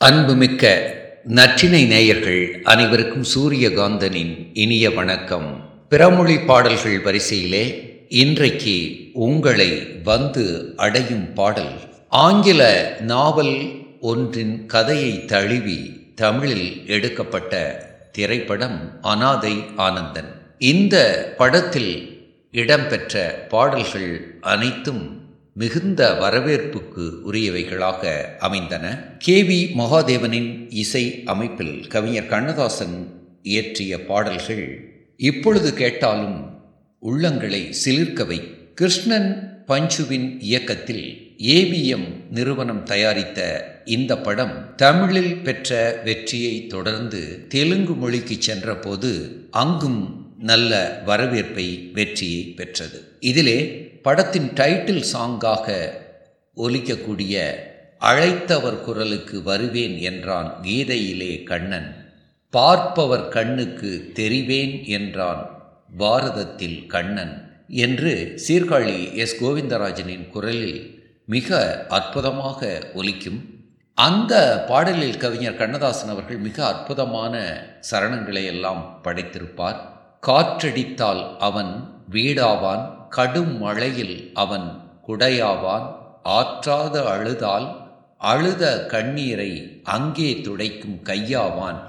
அன்புமிக்க நற்றினை நேயர்கள் அனைவருக்கும் சூரியகாந்தனின் இனிய வணக்கம். பிறமொழி பாடல்கள் வரிசையிலே இன்றைக்கு உங்களை வந்து அடையும் பாடல் ஆங்கில நாவல் ஒன்றின் கதையை தழுவி தமிழில் எடுக்கப்பட்ட திரைப்படம் அனாதை ஆனந்தன். இந்த படத்தில் இடம்பெற்ற பாடல்கள் அனைத்தும் மிகுந்த வரவேற்புக்கு உரியவைகளாக அமைந்தன. கே. வி. மகாதேவனின் இசை அமைப்பில் கவிஞர் கண்ணதாசன் இயற்றிய பாடல்கள் இப்பொழுது கேட்டாலும் உள்ளங்களை சிலிர்க்கவை கிருஷ்ணன் பஞ்சுவின் இயக்கத்தில் ஏவிஎம் நிறுவனம் தயாரித்த இந்த படம் தமிழில் பெற்ற வெற்றியை தொடர்ந்து தெலுங்கு மொழிக்கு சென்றபோது அங்கும் நல்ல வரவேற்பை வெற்றியை பெற்றது. இதிலே படத்தின் டைட்டில் சாங்காக ஒலிக்கக்கூடிய அழைத்தவர் குரலுக்கு வருவேன் என்றான் கீதையிலே கண்ணன். பார்ப்பவர் கண்ணுக்கு தெரிவேன் என்றான் பாரதத்தில் கண்ணன். என்று சீர்காழி எஸ். கோவிந்தராஜனின் குரலில் மிக அற்புதமாக ஒலிக்கும். அந்த பாடலில் கவிஞர் கண்ணதாசன் அவர்கள் மிக அற்புதமான சரணங்களை எல்லாம் படைத்திருப்பார். காற்றடித்தால் அவன் வீடாவான் கடும் மழையில் அவன் குடையாவான். ஆற்றாத அழுதால் அழுத கண்ணீரை அங்கே துடைக்கும் கையாவான்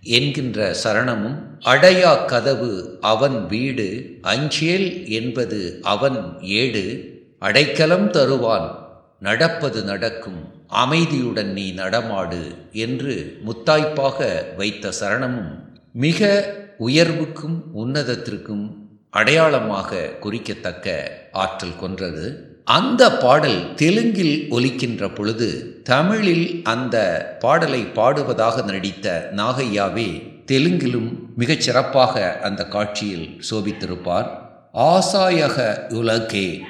என்கின்ற சரணமும் அடையா கதவு அவன் வீடு அஞ்சேல் என்பது அவன் ஏடு. அடைக்கலம் தருவான் நடப்பது நடக்கும் அமைதியுடன் நீ நடமாடு என்று முத்தாய்ப்பாக வைத்த சரணமும் மிக உயர்வுக்கும் உன்னதத்திற்கும் அடையாளமாக குறிக்கத்தக்க ஆற்றல் கொன்றது. அந்த பாடல் தெலுங்கில் ஒலிக்கின்ற பொழுது தமிழில் அந்த பாடலை பாடுவதாக நடித்த நாகையாவே தெலுங்கிலும் மிகச் சிறப்பாக அந்த காட்சியில் சோபித்திருப்பார். ஆசாயக உலகே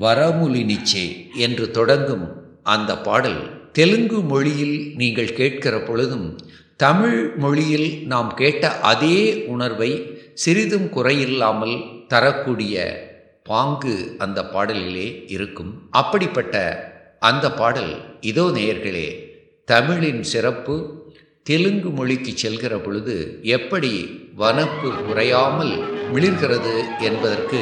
வரமுலினிச்சே என்று தொடங்கும் அந்த பாடல் தெலுங்கு மொழியில் நீங்கள் கேட்கிற பொழுதும் தமிழ் மொழியில் நாம் கேட்ட அதே உணர்வை சிறிதும் குறையில்லாமல் தரக்கூடிய பாங்கு அந்த பாடலிலே இருக்கும். அப்படிப்பட்ட அந்த பாடல் இதோ நேயர்களே தமிழின் சிறப்பு தெலுங்கு மொழிக்கு செல்கிற பொழுது எப்படி வனப்பு குறையாமல் மிளிர்கிறது என்பதற்கு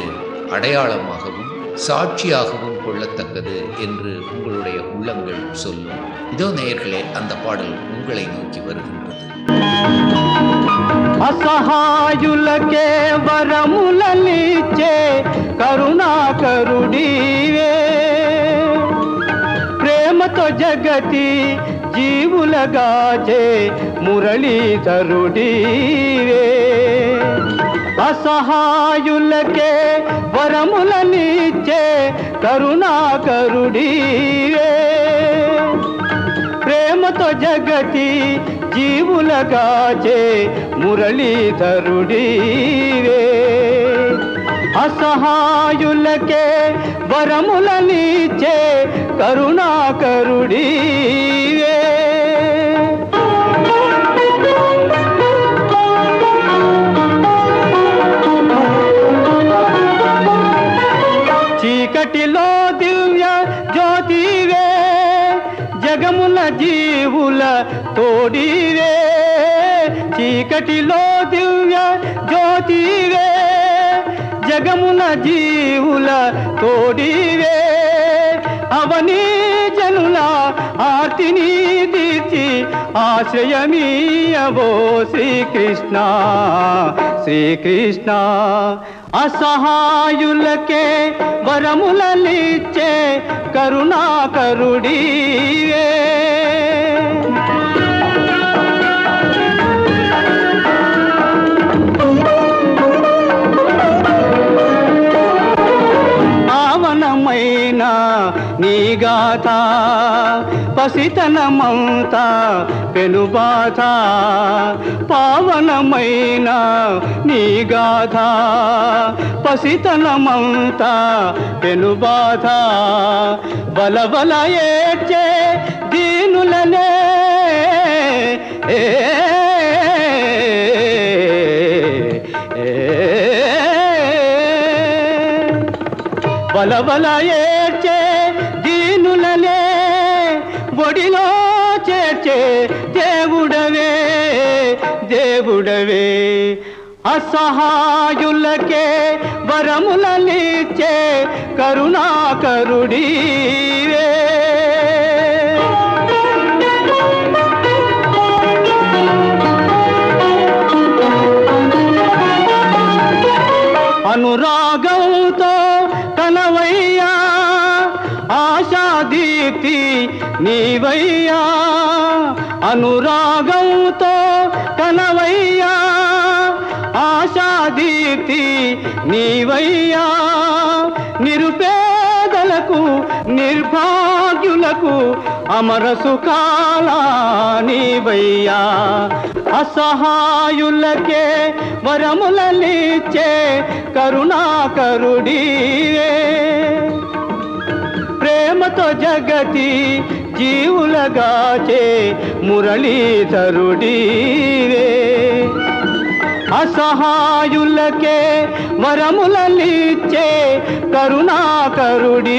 அடையாளமாகவும் சாட்சியாகவும் கொள்ளத்தக்கது என்று உங்களுடைய உள்ளங்கள் சொல்லும். இதோ நேயர்களே அந்த பாடல் உங்களை நோக்கி வருகின்றது. అసహాయులకే వరములనిచ్చే కరుణాకరుడివే. ప్రేమతో జగతి జీవులగాచే మురళీధరుడివే. అసహాయులకే వరములనిచ్చే కరుణాకరుడివే. ప్రేమతో జగతి జీవులగాచే మురళీధరుడివే అసహాయులకే వరములనిచ్చే కరుణాకరుడివే. చీకటిలో దివ్య జ్యోతివే. జగముల జీవుల తోడీ చీకటిలో దివ్య జ్యోతివే జగమున జీవుల తోడివే. అవని జనుల ఆర్తిని తీర్చి ఆశ్రయమీయవో శ్రీకృష్ణ శ్రీకృష్ణ. అసహాయులకే వరములలిచ్చే కరుణాకరుడివే. నీ గాథ పసితనమంతా పెనుబాధ పావనమైన నీ గాథ పసితనమంతా పెనుబాధ. బలబల ఏడ్చే దీనులనే ఏ బలబల ఏ ఒడిలో చేర్చే దేవుడవే దేవుడవే. అసహాయులకే వరములనిచ్చే కరుణాకరుడీవే. అనురాగంతో కనవయ్యా ప్రీతి నీవయ్యా. అనురాగంతో కనవయ్యా. ఆశాదీప్తి నీవయ్యా. నిరుపేదలకు నిర్భాగ్యులకు అమర సుఖాల నీవయ్యా. అసహాయులకే వరములనిచ్చే కరుణాకరుడీ ప్రేమతో జగతి జీవులగాచే మురళీధరుడీరే అసహాయులకే వరములలిచ్చే కరుణాకరుడీ